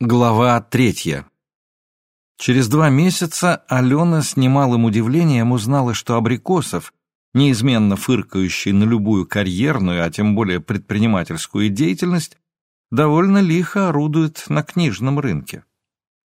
Глава третья. Через два месяца Алена с немалым удивлением узнала, что Абрикосов, неизменно фыркающий на любую карьерную, а тем более предпринимательскую деятельность, довольно лихо орудует на книжном рынке.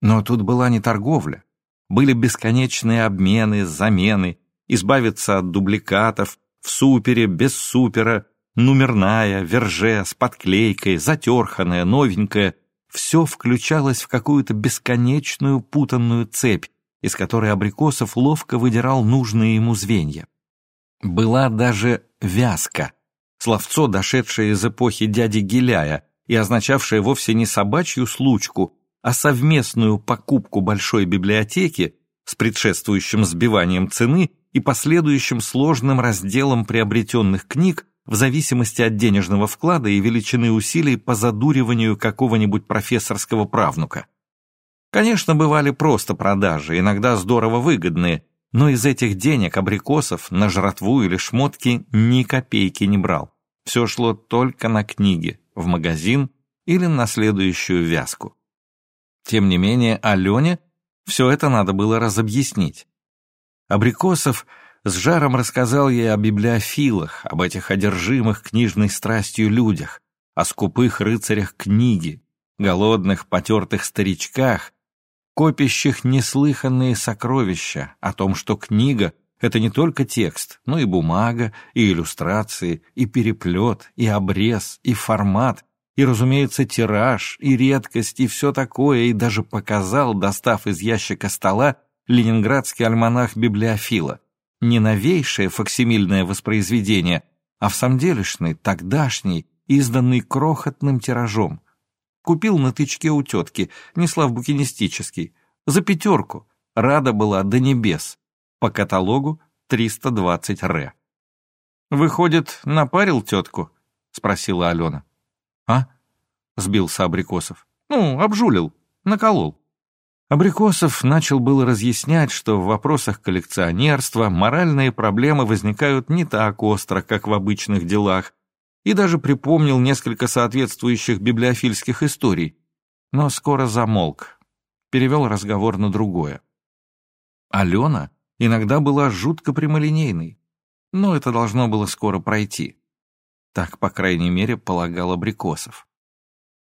Но тут была не торговля. Были бесконечные обмены, замены, избавиться от дубликатов, в супере, без супера, номерная, верже, с подклейкой, затерханная, новенькая — все включалось в какую-то бесконечную путанную цепь, из которой Абрикосов ловко выдирал нужные ему звенья. Была даже вязка, словцо, дошедшее из эпохи дяди Гиляя и означавшее вовсе не собачью случку, а совместную покупку большой библиотеки с предшествующим сбиванием цены и последующим сложным разделом приобретенных книг в зависимости от денежного вклада и величины усилий по задуриванию какого-нибудь профессорского правнука. Конечно, бывали просто продажи, иногда здорово выгодные, но из этих денег абрикосов на жратву или шмотки ни копейки не брал. Все шло только на книги, в магазин или на следующую вязку. Тем не менее, Алене все это надо было разобъяснить. Абрикосов – с жаром рассказал ей о библиофилах, об этих одержимых книжной страстью людях, о скупых рыцарях книги, голодных потертых старичках, копящих неслыханные сокровища, о том, что книга — это не только текст, но и бумага, и иллюстрации, и переплет, и обрез, и формат, и, разумеется, тираж, и редкость, и все такое, и даже показал, достав из ящика стола, ленинградский альманах библиофила не новейшее факсимильное воспроизведение, а в самделишный, тогдашний, изданный крохотным тиражом. Купил на тычке у тетки, несла в букинистический, за пятерку, рада была до небес, по каталогу 320 ре. «Выходит, напарил тетку?» — спросила Алена. «А?» — сбился Абрикосов. «Ну, обжулил, наколол». Абрикосов начал было разъяснять, что в вопросах коллекционерства моральные проблемы возникают не так остро, как в обычных делах, и даже припомнил несколько соответствующих библиофильских историй, но скоро замолк, перевел разговор на другое. Алена иногда была жутко прямолинейной, но это должно было скоро пройти. Так, по крайней мере, полагал Абрикосов.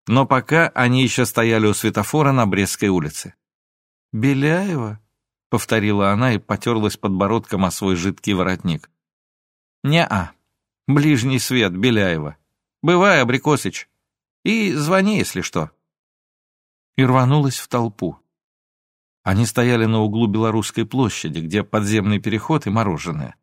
Но пока они еще стояли у светофора на Брестской улице. «Беляева?» — повторила она и потерлась подбородком о свой жидкий воротник. «Не-а. Ближний свет, Беляева. Бывай, Абрикосыч. И звони, если что». И рванулась в толпу. Они стояли на углу Белорусской площади, где подземный переход и мороженое.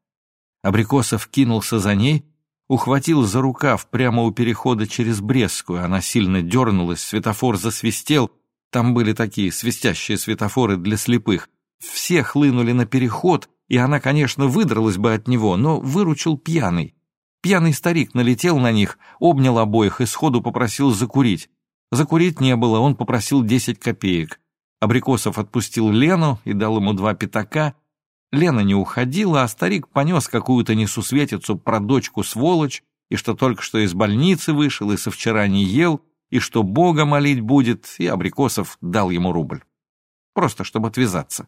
Абрикосов кинулся за ней, ухватил за рукав прямо у перехода через Брестскую. Она сильно дернулась, светофор засвистел — там были такие свистящие светофоры для слепых. Все хлынули на переход, и она, конечно, выдралась бы от него, но выручил пьяный. Пьяный старик налетел на них, обнял обоих и сходу попросил закурить. Закурить не было, он попросил десять копеек. Абрикосов отпустил Лену и дал ему два пятака. Лена не уходила, а старик понес какую-то несусветицу про дочку-сволочь, и что только что из больницы вышел и со вчера не ел, и что Бога молить будет, и Абрикосов дал ему рубль. Просто чтобы отвязаться.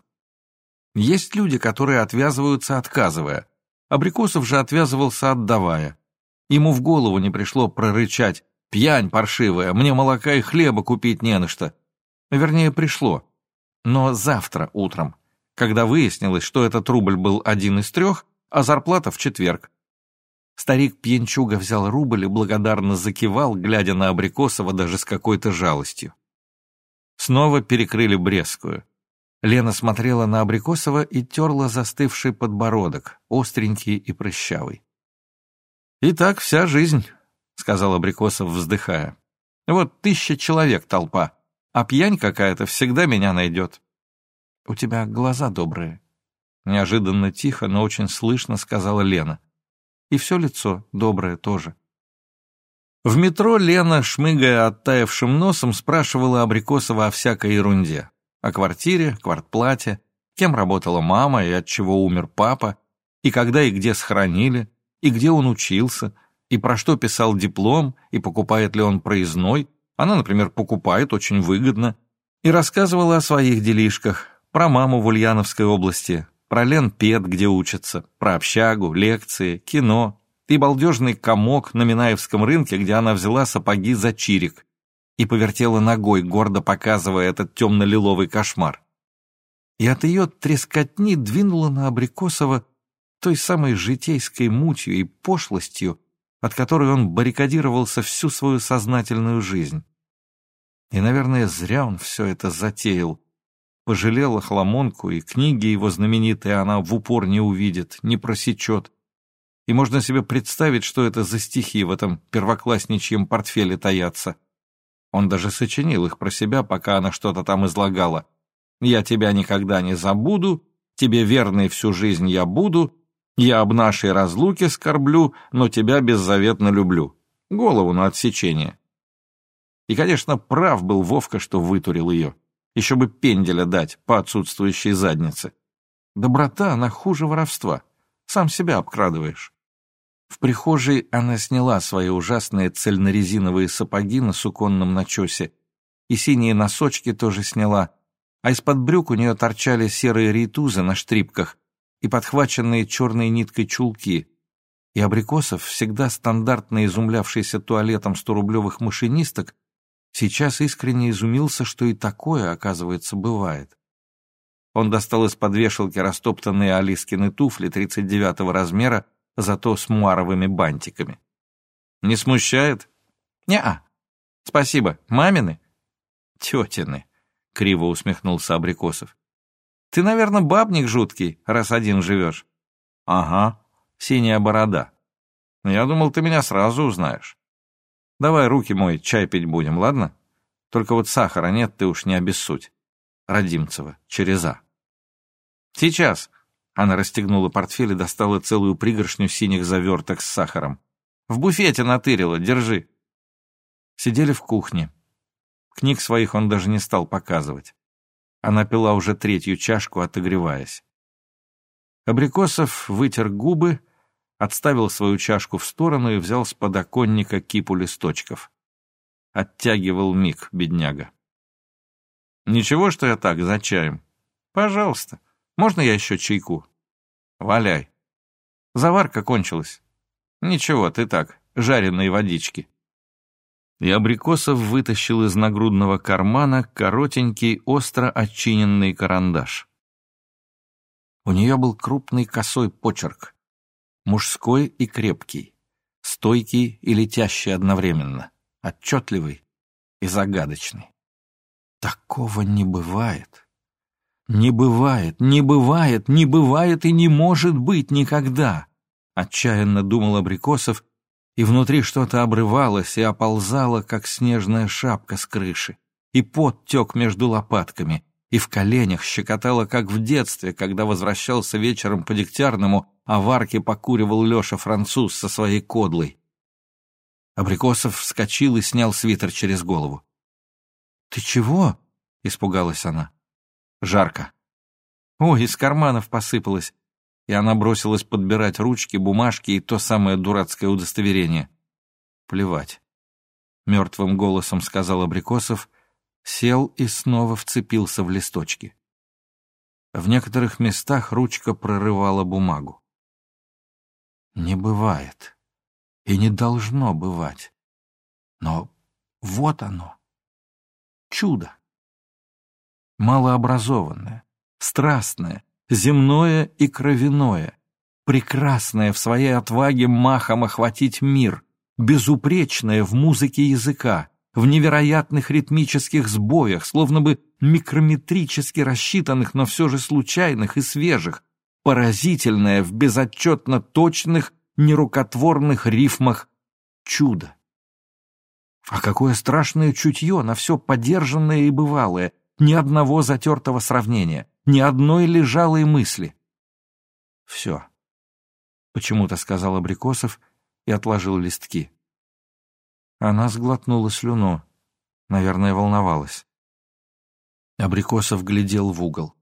Есть люди, которые отвязываются, отказывая. Абрикосов же отвязывался, отдавая. Ему в голову не пришло прорычать «Пьянь паршивая, мне молока и хлеба купить не на что». Вернее, пришло. Но завтра утром, когда выяснилось, что этот рубль был один из трех, а зарплата в четверг, Старик пьянчуга взял рубль и благодарно закивал, глядя на Абрикосова даже с какой-то жалостью. Снова перекрыли Брестскую. Лена смотрела на Абрикосова и терла застывший подбородок, остренький и прыщавый. «И так вся жизнь», — сказал Абрикосов, вздыхая. «Вот тысяча человек толпа, а пьянь какая-то всегда меня найдет». «У тебя глаза добрые», — неожиданно тихо, но очень слышно сказала Лена. И все лицо доброе тоже. В метро Лена, шмыгая оттаившим носом, спрашивала Абрикосова о всякой ерунде. О квартире, квартплате, кем работала мама и от чего умер папа, и когда и где схоронили, и где он учился, и про что писал диплом, и покупает ли он проездной, Она, например, покупает очень выгодно. И рассказывала о своих делишках, про маму в Ульяновской области, про Лен Пет, где учится, про общагу, лекции, кино и балдежный комок на Минаевском рынке, где она взяла сапоги за чирик и повертела ногой, гордо показывая этот темно-лиловый кошмар. И от ее трескотни двинула на Абрикосова той самой житейской мутью и пошлостью, от которой он баррикадировался всю свою сознательную жизнь. И, наверное, зря он все это затеял. Пожалел Охламонку, и книги его знаменитые она в упор не увидит, не просечет. И можно себе представить, что это за стихи в этом первоклассничьем портфеле таятся. Он даже сочинил их про себя, пока она что-то там излагала. «Я тебя никогда не забуду», «Тебе верный всю жизнь я буду», «Я об нашей разлуке скорблю, но тебя беззаветно люблю». Голову на отсечение. И, конечно, прав был Вовка, что вытурил ее. Еще бы пенделя дать по отсутствующей заднице. Доброта, она хуже воровства. Сам себя обкрадываешь. В прихожей она сняла свои ужасные цельнорезиновые сапоги на суконном начесе, и синие носочки тоже сняла, а из-под брюк у нее торчали серые рейтузы на штрипках и подхваченные черной ниткой чулки. И Абрикосов, всегда стандартно изумлявшийся туалетом сторублевых машинисток, Сейчас искренне изумился, что и такое, оказывается, бывает. Он достал из-под вешалки растоптанные Алискины туфли 39-го размера, зато с муаровыми бантиками. «Не смущает?» «Не-а. Спасибо. Мамины?» «Тетины», — криво усмехнулся Абрикосов. «Ты, наверное, бабник жуткий, раз один живешь». «Ага, синяя борода. Я думал, ты меня сразу узнаешь». Давай руки мой, чай пить будем, ладно? Только вот сахара нет, ты уж не обессудь. Родимцева, через А. Сейчас. Она расстегнула портфель и достала целую пригоршню синих заверток с сахаром. В буфете натырила, держи. Сидели в кухне. Книг своих он даже не стал показывать. Она пила уже третью чашку, отогреваясь. Абрикосов вытер губы, отставил свою чашку в сторону и взял с подоконника кипу листочков. Оттягивал миг, бедняга. «Ничего, что я так, за чаем? Пожалуйста. Можно я еще чайку?» «Валяй. Заварка кончилась. Ничего, ты так, жареные водички». И Абрикосов вытащил из нагрудного кармана коротенький, остро отчиненный карандаш. У нее был крупный косой почерк, мужской и крепкий, стойкий и летящий одновременно, отчетливый и загадочный. Такого не бывает. Не бывает, не бывает, не бывает и не может быть никогда, отчаянно думал Абрикосов, и внутри что-то обрывалось и оползало, как снежная шапка с крыши, и пот тек между лопатками, и в коленях щекотало, как в детстве, когда возвращался вечером по Дегтярному а в арке покуривал Леша француз со своей кодлой. Абрикосов вскочил и снял свитер через голову. «Ты чего?» — испугалась она. «Жарко». «Ой, из карманов посыпалось». И она бросилась подбирать ручки, бумажки и то самое дурацкое удостоверение. «Плевать», — мертвым голосом сказал Абрикосов, сел и снова вцепился в листочки. В некоторых местах ручка прорывала бумагу. Не бывает. И не должно бывать. Но вот оно. Чудо. Малообразованное, страстное, земное и кровяное, прекрасное в своей отваге махом охватить мир, безупречное в музыке языка, в невероятных ритмических сбоях, словно бы микрометрически рассчитанных, но все же случайных и свежих, поразительное в безотчетно точных, нерукотворных рифмах чудо. А какое страшное чутье на все подержанное и бывалое, ни одного затертого сравнения, ни одной лежалой мысли. Все. Почему-то сказал Абрикосов и отложил листки. Она сглотнула слюну. Наверное, волновалась. Абрикосов глядел в угол.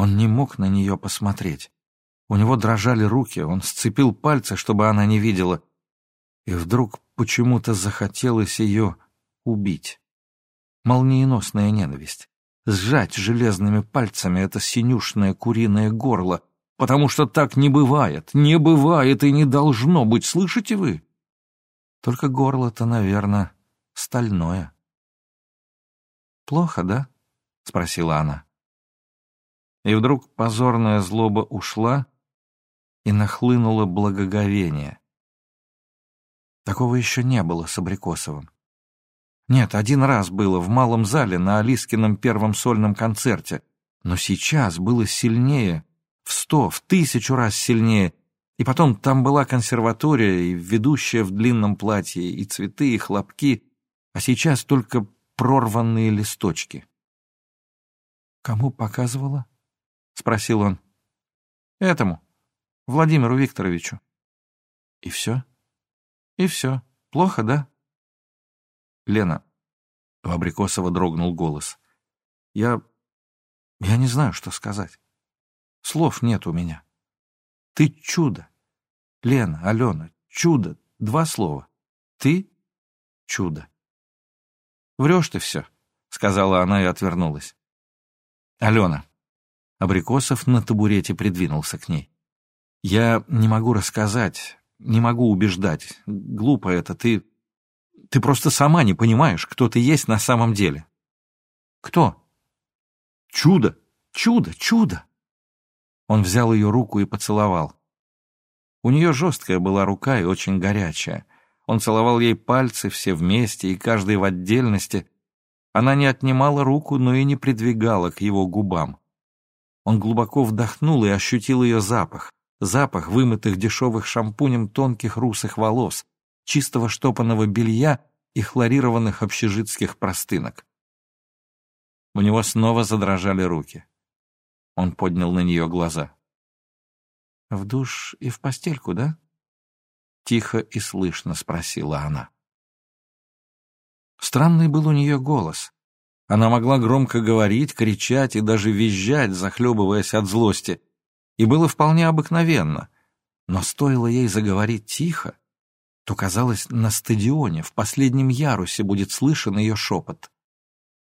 Он не мог на нее посмотреть. У него дрожали руки, он сцепил пальцы, чтобы она не видела. И вдруг почему-то захотелось ее убить. Молниеносная ненависть. Сжать железными пальцами это синюшное куриное горло, потому что так не бывает, не бывает и не должно быть, слышите вы? Только горло-то, наверное, стальное. «Плохо, да?» — спросила она. И вдруг позорная злоба ушла, и нахлынуло благоговение. Такого еще не было с Абрикосовым. Нет, один раз было в малом зале на Алискином первом сольном концерте, но сейчас было сильнее, в сто, в тысячу раз сильнее, и потом там была консерватория, и ведущая в длинном платье, и цветы, и хлопки, а сейчас только прорванные листочки. «Кому показывала?» — спросил он. «Этому, Владимиру Викторовичу». «И все?» «И все. Плохо, да?» Лена. У Абрикосова дрогнул голос. Я... я не знаю, что сказать. Слов нет у меня. Ты чудо. Лена, Алена, чудо. Два слова. Ты — чудо. Врешь ты все, — сказала она и отвернулась. Алена. Абрикосов на табурете придвинулся к ней. Я не могу рассказать, не могу убеждать. Глупо это, ты... Ты просто сама не понимаешь, кто ты есть на самом деле. Кто? Чудо, чудо, чудо. Он взял ее руку и поцеловал. У нее жесткая была рука и очень горячая. Он целовал ей пальцы все вместе и каждый в отдельности. Она не отнимала руку, но и не придвигала к его губам. Он глубоко вдохнул и ощутил ее запах. Запах вымытых дешевых шампунем тонких русых волос, чистого штопанного белья и хлорированных общежитских простынок. У него снова задрожали руки. Он поднял на нее глаза. «В душ и в постельку, да?» Тихо и слышно спросила она. Странный был у нее голос. Она могла громко говорить, кричать и даже визжать, захлебываясь от злости. И было вполне обыкновенно. Но стоило ей заговорить тихо, то, казалось, на стадионе, в последнем ярусе будет слышен ее шепот.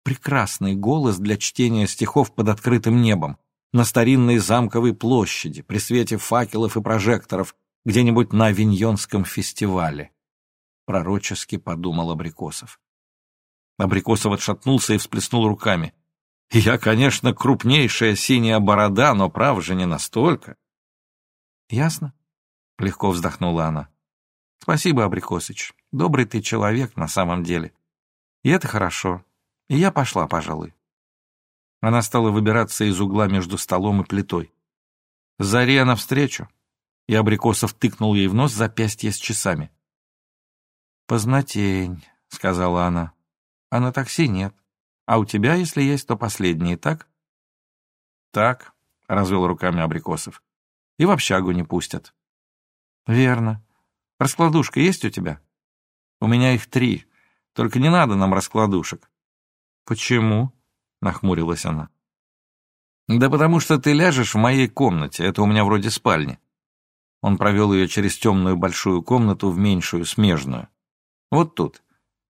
Прекрасный голос для чтения стихов под открытым небом, на старинной замковой площади, при свете факелов и прожекторов, где-нибудь на Авиньонском фестивале. Пророчески подумал Абрикосов. Абрикосов отшатнулся и всплеснул руками. «Я, конечно, крупнейшая синяя борода, но прав же не настолько». «Ясно?» — легко вздохнула она. Спасибо, Абрикосыч. Добрый ты человек на самом деле. И это хорошо. И я пошла, пожалуй. Она стала выбираться из угла между столом и плитой. Заре навстречу. И Абрикосов тыкнул ей в нос запястье с часами. «Познатень», — сказала она. «А на такси нет. А у тебя, если есть, то последние, так?» «Так», — развел руками Абрикосов. «И в общагу не пустят». «Верно. Раскладушка есть у тебя? У меня их три. Только не надо нам раскладушек. Почему? Нахмурилась она. Да потому что ты ляжешь в моей комнате. Это у меня вроде спальни. Он провел ее через темную большую комнату в меньшую, смежную. Вот тут.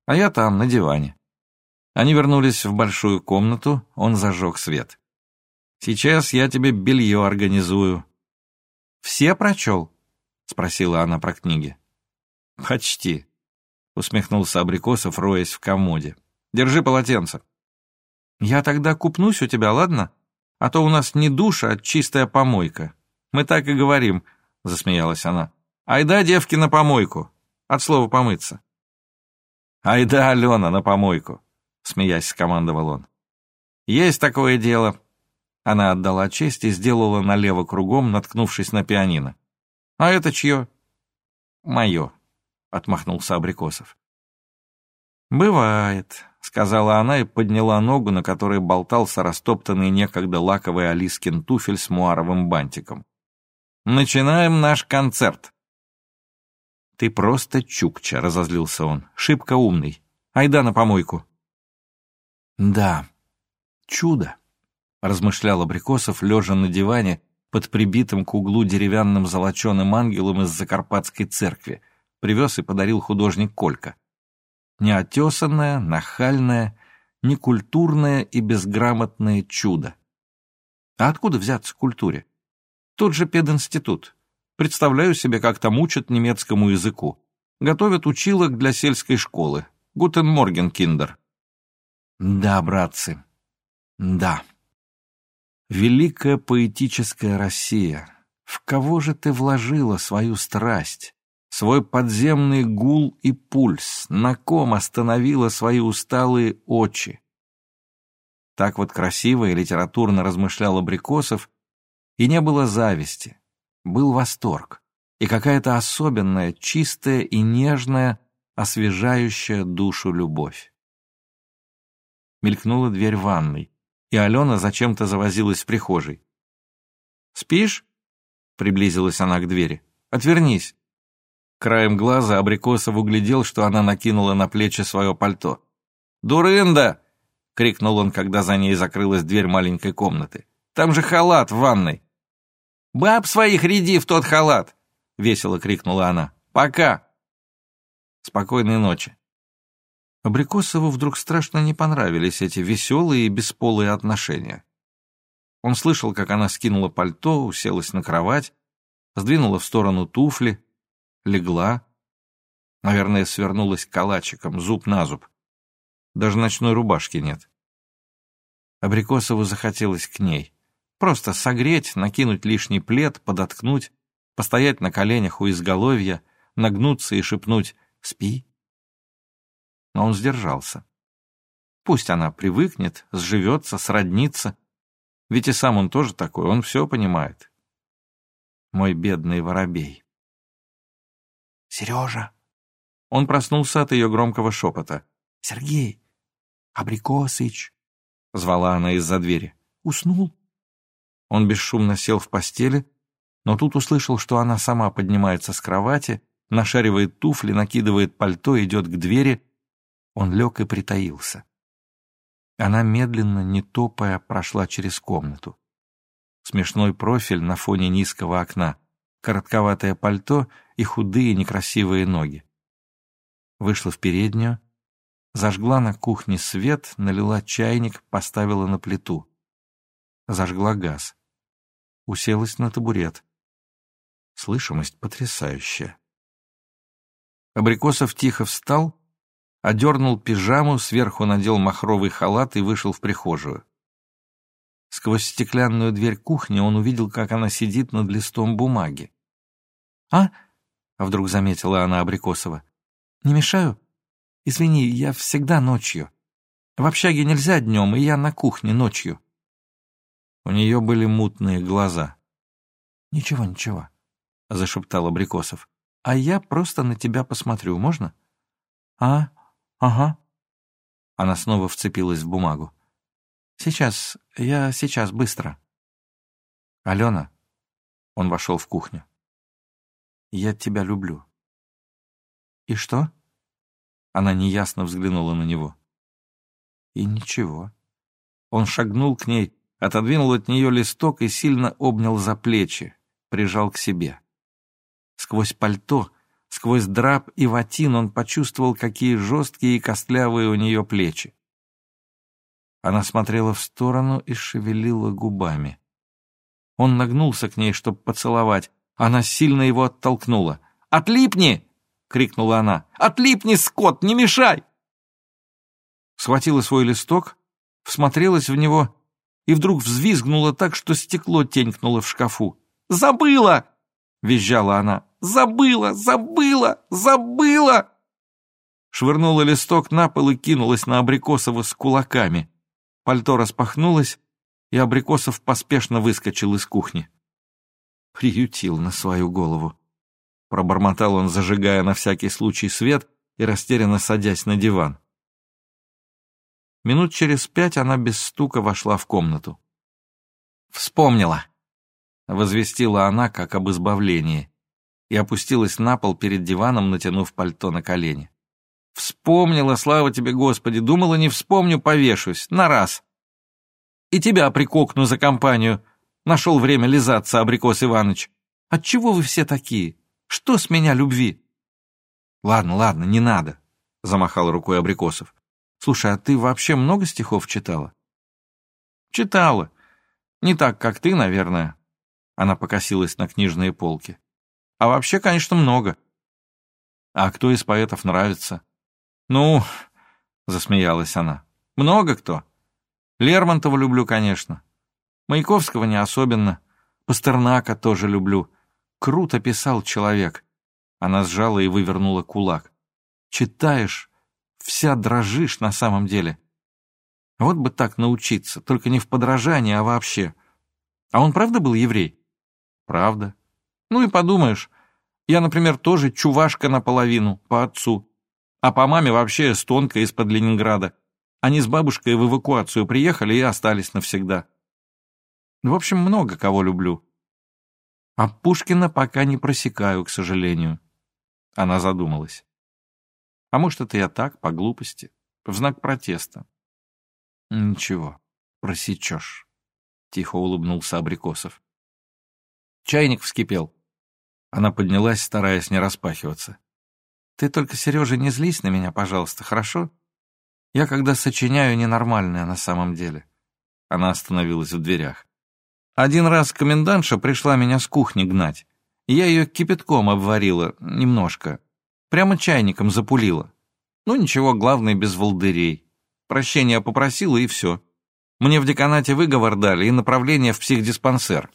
А я там, на диване. Они вернулись в большую комнату, он зажег свет. «Сейчас я тебе белье организую». «Все прочел?» — спросила она про книги. «Почти», — усмехнулся Абрикосов, роясь в комоде. «Держи полотенце». «Я тогда купнусь у тебя, ладно? А то у нас не душ, а чистая помойка. Мы так и говорим», — засмеялась она. «Айда, девки, на помойку». От слова «помыться». «Айда, Алена, на помойку», — смеясь скомандовал он. «Есть такое дело». Она отдала честь и сделала налево кругом, наткнувшись на пианино. «А это чье?» «Мое», — отмахнулся Абрикосов. «Бывает», — сказала она и подняла ногу, на которой болтался растоптанный некогда лаковый Алискин туфель с муаровым бантиком. «Начинаем наш концерт». «Ты просто чукча», — разозлился он. «Шибко умный. Айда на помойку». «Да, чудо», — размышлял Абрикосов, лежа на диване, под прибитым к углу деревянным золоченым ангелом из Закарпатской церкви. Привез и подарил художник Колька. Неотесанное, нахальное, некультурное и безграмотное чудо. А откуда взяться культуре? Тот же пединститут. Представляю себе, как там учат немецкому языку. Готовят училок для сельской школы. Guten Morgen, Kinder. Да, братцы, да. Великая поэтическая Россия, в кого же ты вложила свою страсть, свой подземный гул и пульс, на ком остановила свои усталые очи? Так вот красиво и литературно размышлял Абрикосов, и не было зависти, был восторг и какая-то особенная, чистая и нежная, освежающая душу любовь. Мелькнула дверь ванной, и Алена зачем-то завозилась в прихожей. «Спишь?» — приблизилась она к двери. «Отвернись». Краем глаза Абрикосов углядел, что она накинула на плечи свое пальто. «Дурында!» — крикнул он, когда за ней закрылась дверь маленькой комнаты. «Там же халат в ванной!» «Баб своих ряди в тот халат!» — весело крикнула она. «Пока!» «Спокойной ночи!» Абрикосову вдруг страшно не понравились эти веселые и бесполые отношения. Он слышал, как она скинула пальто, уселась на кровать, сдвинула в сторону туфли, легла. Наверное, свернулась калачиком, зуб на зуб. Даже ночной рубашки нет. Абрикосову захотелось к ней. Просто согреть, накинуть лишний плед, подоткнуть, постоять на коленях у изголовья, нагнуться и шепнуть «Спи». Но он сдержался. Пусть она привыкнет, сживется, сроднится. Ведь и сам он тоже такой, он все понимает. Мой бедный воробей. «Сережа!» Он проснулся от ее громкого шепота. «Сергей, «Абрикосыч!» — звала она из-за двери. «Уснул?» Он бесшумно сел в постели, но тут услышал, что она сама поднимается с кровати, нашаривает туфли, накидывает пальто, идет к двери. Он лег и притаился. Она медленно, не топая, прошла через комнату. Смешной профиль на фоне низкого окна, коротковатое пальто и худые некрасивые ноги. Вышла в переднюю, Зажгла на кухне свет, налила чайник, поставила на плиту. Зажгла газ. Уселась на табурет. Слышимость потрясающая. Абрикосов тихо встал, одернул пижаму, сверху надел махровый халат и вышел в прихожую. Сквозь стеклянную дверь кухни он увидел, как она сидит над листом бумаги. «А?» — вдруг заметила она Абрикосова. «Не мешаю?» Извини, я всегда ночью. В общаге нельзя днем, и я на кухне ночью». У нее были мутные глаза. «Ничего, ничего», — зашептал Абрикосов. «А я просто на тебя посмотрю, можно?» «А, ага». Она снова вцепилась в бумагу. «Сейчас, я сейчас, быстро». «Алена?» Он вошел в кухню. «Я тебя люблю». «И что?» Она неясно взглянула на него. И ничего. Он шагнул к ней, отодвинул от нее листок и сильно обнял за плечи, прижал к себе. Сквозь пальто, сквозь драп и ватин он почувствовал, какие жесткие и костлявые у нее плечи. Она смотрела в сторону и шевелила губами. Он нагнулся к ней, чтобы поцеловать. Она сильно его оттолкнула. «Отлипни!» — крикнула она. «Отлипни, скот, не мешай!» Схватила свой листок, всмотрелась в него и вдруг взвизгнула так, что стекло тенькнуло в шкафу. «Забыла!» — визжала она. «Забыла! Забыла! Забыла!» Швырнула листок на пол и кинулась на Абрикосова с кулаками. Пальто распахнулось, и Абрикосов поспешно выскочил из кухни. Приютил на свою голову. Пробормотал он, зажигая на всякий случай свет и растерянно садясь на диван. Минут через пять она без стука вошла в комнату. «Вспомнила!» — возвестила она, как об избавлении, и опустилась на пол перед диваном, натянув пальто на колени. «Вспомнила, слава тебе, Господи! Думала, не вспомню, повешусь. На раз!» «И тебя прикокну за компанию!» Нашел время лизаться, Абрикос Иваныч. «Отчего вы все такие? Что с меня любви?» «Ладно, ладно, не надо», — замахал рукой Абрикосов. Слушай, а ты вообще много стихов читала? Читала. Не так, как ты, наверное. Она покосилась на книжные полки. А вообще, конечно, много. А кто из поэтов нравится? Ну, засмеялась она. Много кто. Лермонтова люблю, конечно. Маяковского не особенно. Пастернака тоже люблю. Круто писал человек. Она сжала и вывернула кулак. Читаешь, вся дрожишь на самом деле. Вот бы так научиться, только не в подражании, а вообще. А он правда был еврей? Правда. Ну и подумаешь, я, например, тоже чувашка наполовину, по отцу. А по маме вообще эстонка из-под Ленинграда. Они с бабушкой в эвакуацию приехали и остались навсегда. В общем, много кого люблю. А Пушкина пока не просекаю, к сожалению. Она задумалась. А может, это я так, по глупости, в знак протеста. Ничего, просечешь, — тихо улыбнулся Абрикосов. Чайник вскипел. Она поднялась, стараясь не распахиваться. Ты только, Сережа, не злись на меня, пожалуйста, хорошо? Я когда сочиняю ненормальное на самом деле. Она остановилась в дверях. Один раз комендантша пришла меня с кухни гнать. Я ее кипятком обварила, немножко. Прямо чайником запулила. Ну ничего, главное, без волдырей. Прощения попросила, и все. Мне в деканате выговор дали и направление в психдиспансер.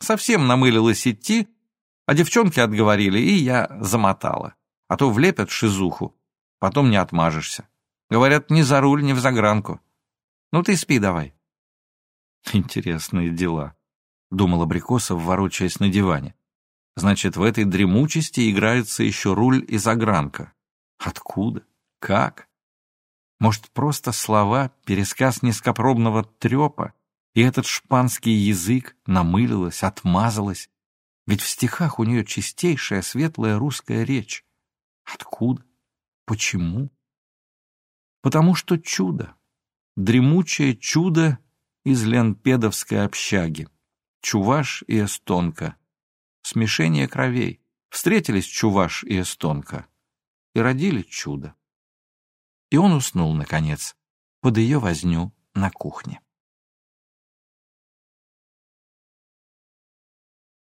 Совсем намылилась идти, а девчонки отговорили, и я замотала. А то влепят шизуху, потом не отмажешься. Говорят, ни за руль, ни в загранку. Ну ты спи давай. Интересные дела, думал Абрикосов, ворочаясь на диване. Значит, в этой дремучести играются еще руль и загранка. Откуда? Как? Может, просто слова, пересказ низкопробного трепа, и этот шпанский язык намылилась, отмазалась? Ведь в стихах у нее чистейшая светлая русская речь. Откуда? Почему? Потому что чудо. Дремучее чудо из Ленпедовской общаги. Чуваш и эстонка. Смешение кровей. Встретились Чуваш и эстонка. И родили чудо. И он уснул, наконец, под ее возню на кухне.